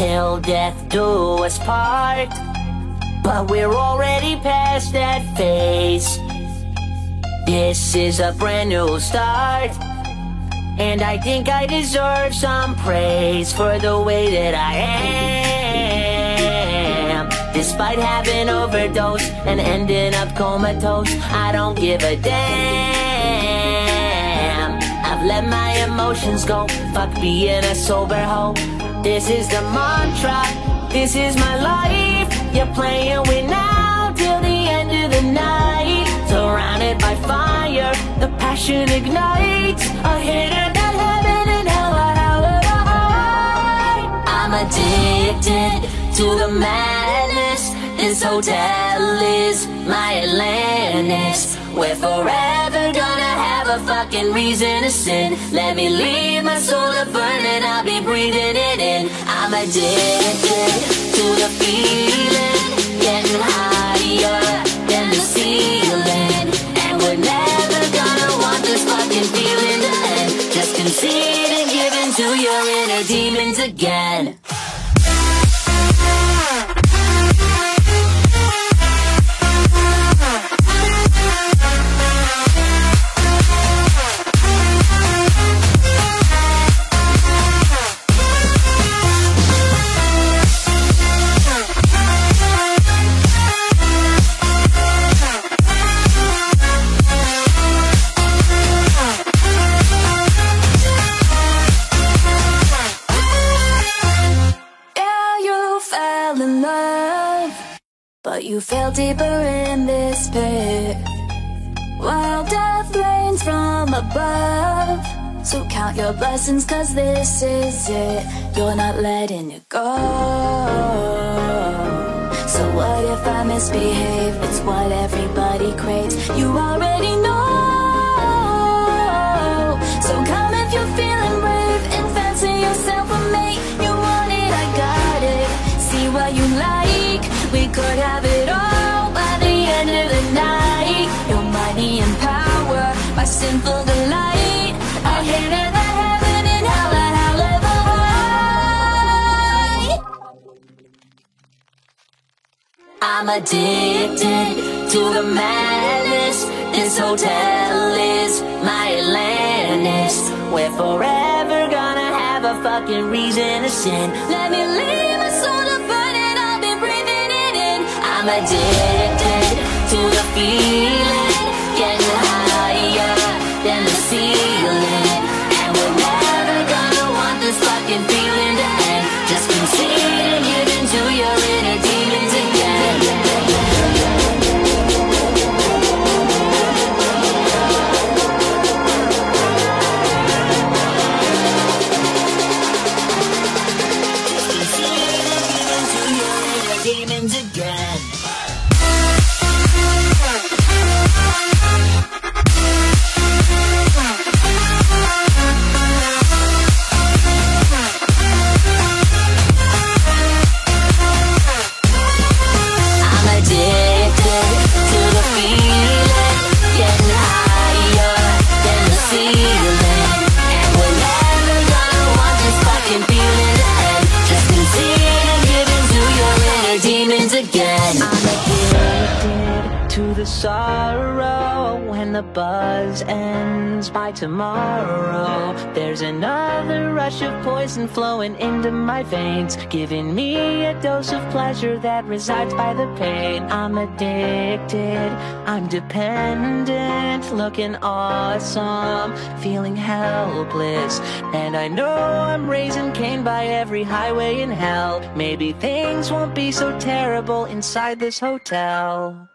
till death do us part. But we're already past that phase. This is a brand new start. And I think I deserve some praise for the way that I am. Despite having overdose and ending up comatose, I don't give a damn. I've let my emotions go, fuck being a sober hoe. This is the mantra, this is my life. You're playing with now till the end of the night. Surrounded by fire, the passion ignites. A hidden that heaven and hell hell of a. I'm addicted to the madness. This hotel is my Atlantis. We're forever gonna have a fucking reason to sin. Let me leave my soul to burn and I'll be breathing I'm addicted to the feeling, getting higher than the ceiling. And we're never gonna want this fucking feeling to end. Just concede and give in to your inner demons again. But you fell deeper in this pit. While death rains from above, so count your blessings, cause this is it. You're not letting it go. So what if I misbehave? It's what everybody craves. You already know. So come if you're feeling brave and fancy yourself a mate. You want it, I got it. See what you like. We could have it sinful delight. I hate it, the heaven and hell, and hell ever high. I'm addicted to the madness. This hotel is my Atlantis. We're forever gonna have a fucking reason to sin. Let me leave my soul to burn and I'll be breathing it in. I'm addicted to the feeling, Demons again. The sorrow when the buzz ends by tomorrow. There's another rush of poison flowing into my veins, giving me a dose of pleasure that resides by the pain. I'm addicted, I'm dependent, looking awesome, feeling helpless. And I know I'm raising Cain by every highway in hell. Maybe things won't be so terrible inside this hotel.